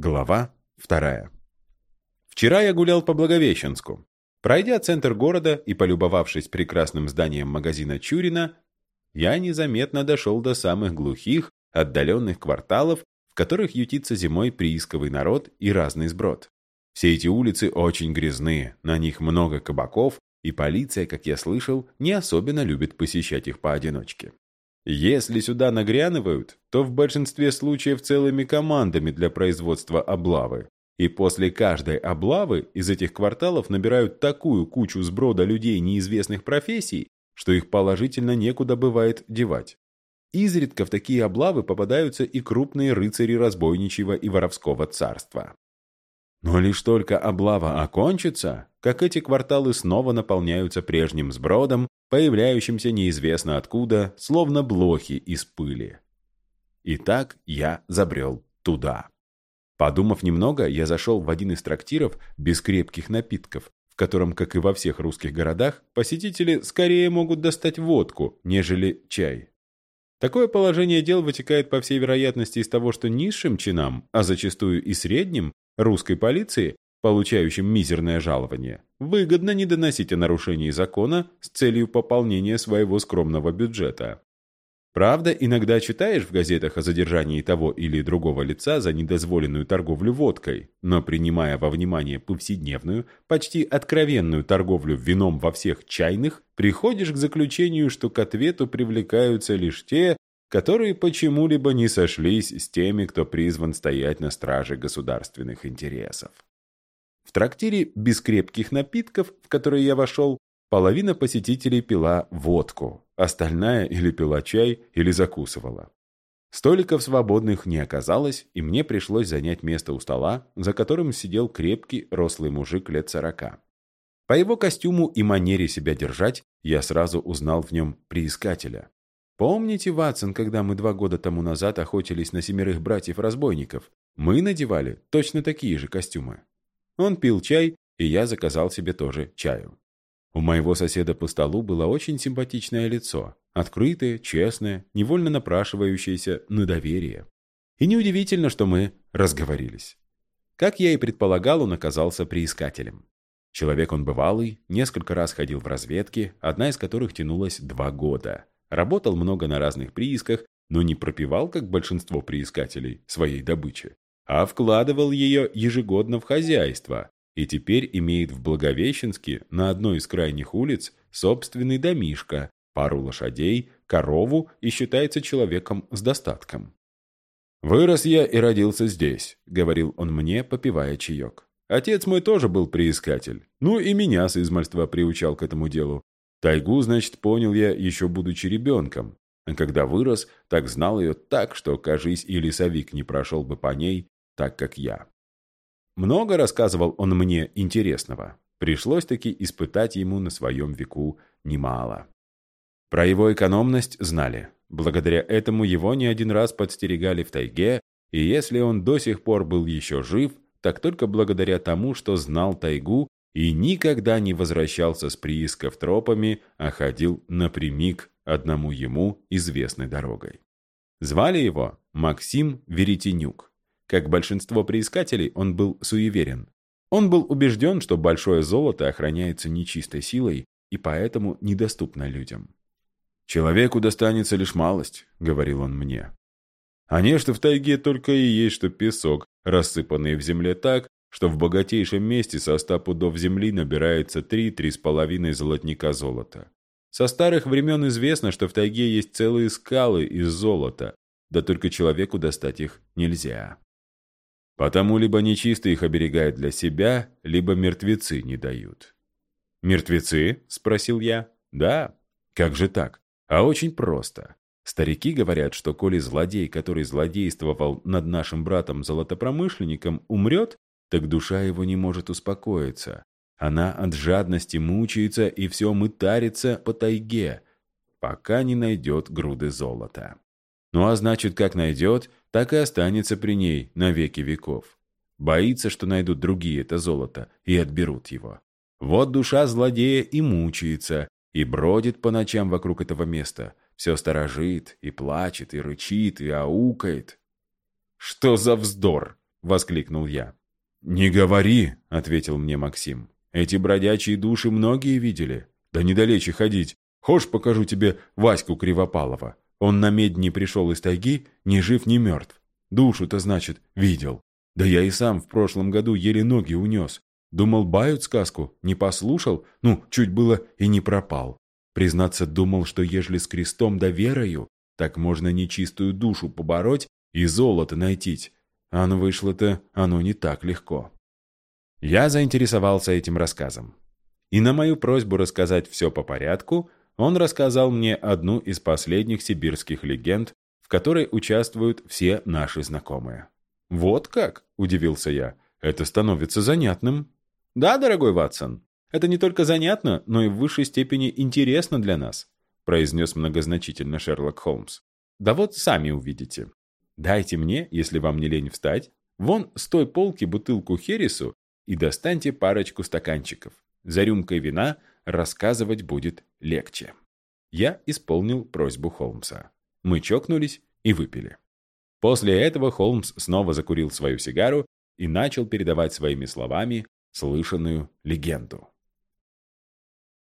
Глава вторая. Вчера я гулял по Благовещенску. Пройдя центр города и полюбовавшись прекрасным зданием магазина Чурина, я незаметно дошел до самых глухих, отдаленных кварталов, в которых ютится зимой приисковый народ и разный сброд. Все эти улицы очень грязные, на них много кабаков, и полиция, как я слышал, не особенно любит посещать их поодиночке. Если сюда нагрянывают, то в большинстве случаев целыми командами для производства облавы. И после каждой облавы из этих кварталов набирают такую кучу сброда людей неизвестных профессий, что их положительно некуда бывает девать. Изредка в такие облавы попадаются и крупные рыцари разбойничьего и воровского царства. Но лишь только облава окончится, как эти кварталы снова наполняются прежним сбродом, появляющимся неизвестно откуда, словно блохи из пыли. И так я забрел туда. Подумав немного, я зашел в один из трактиров без крепких напитков, в котором, как и во всех русских городах, посетители скорее могут достать водку, нежели чай. Такое положение дел вытекает, по всей вероятности, из того, что низшим чинам, а зачастую и средним, русской полиции, получающим мизерное жалование, выгодно не доносить о нарушении закона с целью пополнения своего скромного бюджета. Правда, иногда читаешь в газетах о задержании того или другого лица за недозволенную торговлю водкой, но принимая во внимание повседневную, почти откровенную торговлю вином во всех чайных, приходишь к заключению, что к ответу привлекаются лишь те, которые почему-либо не сошлись с теми, кто призван стоять на страже государственных интересов. В трактире без крепких напитков, в который я вошел, половина посетителей пила водку, остальная или пила чай, или закусывала. Столиков свободных не оказалось, и мне пришлось занять место у стола, за которым сидел крепкий, рослый мужик лет сорока. По его костюму и манере себя держать я сразу узнал в нем приискателя. Помните, Ватсон, когда мы два года тому назад охотились на семерых братьев-разбойников? Мы надевали точно такие же костюмы. Он пил чай, и я заказал себе тоже чаю. У моего соседа по столу было очень симпатичное лицо, открытое, честное, невольно напрашивающееся на доверие. И неудивительно, что мы разговорились. Как я и предполагал, он оказался приискателем. Человек он бывалый, несколько раз ходил в разведки, одна из которых тянулась два года – Работал много на разных приисках, но не пропивал, как большинство приискателей, своей добычи, а вкладывал ее ежегодно в хозяйство и теперь имеет в Благовещенске на одной из крайних улиц собственный домишко, пару лошадей, корову и считается человеком с достатком. «Вырос я и родился здесь», — говорил он мне, попивая чаек. «Отец мой тоже был приискатель. Ну и меня с измальства приучал к этому делу. Тайгу, значит, понял я, еще будучи ребенком. А когда вырос, так знал ее так, что, кажись, и лесовик не прошел бы по ней, так как я. Много рассказывал он мне интересного. Пришлось-таки испытать ему на своем веку немало. Про его экономность знали. Благодаря этому его не один раз подстерегали в тайге, и если он до сих пор был еще жив, так только благодаря тому, что знал тайгу и никогда не возвращался с приисков тропами, а ходил напрямик одному ему известной дорогой. Звали его Максим Веретенюк. Как большинство приискателей, он был суеверен. Он был убежден, что большое золото охраняется нечистой силой и поэтому недоступно людям. «Человеку достанется лишь малость», — говорил он мне. «А нечто в тайге только и есть, что песок, рассыпанный в земле так, что в богатейшем месте со ста пудов земли набирается три-три с половиной золотника золота. Со старых времен известно, что в тайге есть целые скалы из золота, да только человеку достать их нельзя. Потому либо нечистый их оберегает для себя, либо мертвецы не дают. «Мертвецы?» – спросил я. «Да. Как же так? А очень просто. Старики говорят, что коли злодей, который злодействовал над нашим братом-золотопромышленником, умрет, так душа его не может успокоиться. Она от жадности мучается и все мытарится по тайге, пока не найдет груды золота. Ну а значит, как найдет, так и останется при ней на веки веков. Боится, что найдут другие это золото и отберут его. Вот душа злодея и мучается, и бродит по ночам вокруг этого места, все сторожит, и плачет, и рычит, и аукает. «Что за вздор!» воскликнул я. «Не говори», — ответил мне Максим. «Эти бродячие души многие видели. Да недалече ходить. Хошь, покажу тебе Ваську Кривопалова. Он на медни пришел из тайги, ни жив, ни мертв. Душу-то, значит, видел. Да я и сам в прошлом году еле ноги унес. Думал, бают сказку, не послушал, ну, чуть было и не пропал. Признаться, думал, что ежели с крестом да верою, так можно нечистую душу побороть и золото найти. А вышло-то, оно не так легко. Я заинтересовался этим рассказом. И на мою просьбу рассказать все по порядку, он рассказал мне одну из последних сибирских легенд, в которой участвуют все наши знакомые. «Вот как?» – удивился я. «Это становится занятным». «Да, дорогой Ватсон, это не только занятно, но и в высшей степени интересно для нас», – произнес многозначительно Шерлок Холмс. «Да вот сами увидите. Дайте мне, если вам не лень встать, вон с той полки бутылку Хересу и достаньте парочку стаканчиков. За рюмкой вина рассказывать будет легче». Я исполнил просьбу Холмса. Мы чокнулись и выпили. После этого Холмс снова закурил свою сигару и начал передавать своими словами слышанную легенду.